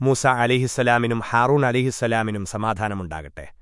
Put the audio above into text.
Musa അലിഹിസ്സലാമിനും Haroon അലിഹിസ്സലാമിനും സമാധാനമുണ്ടാകട്ടെ.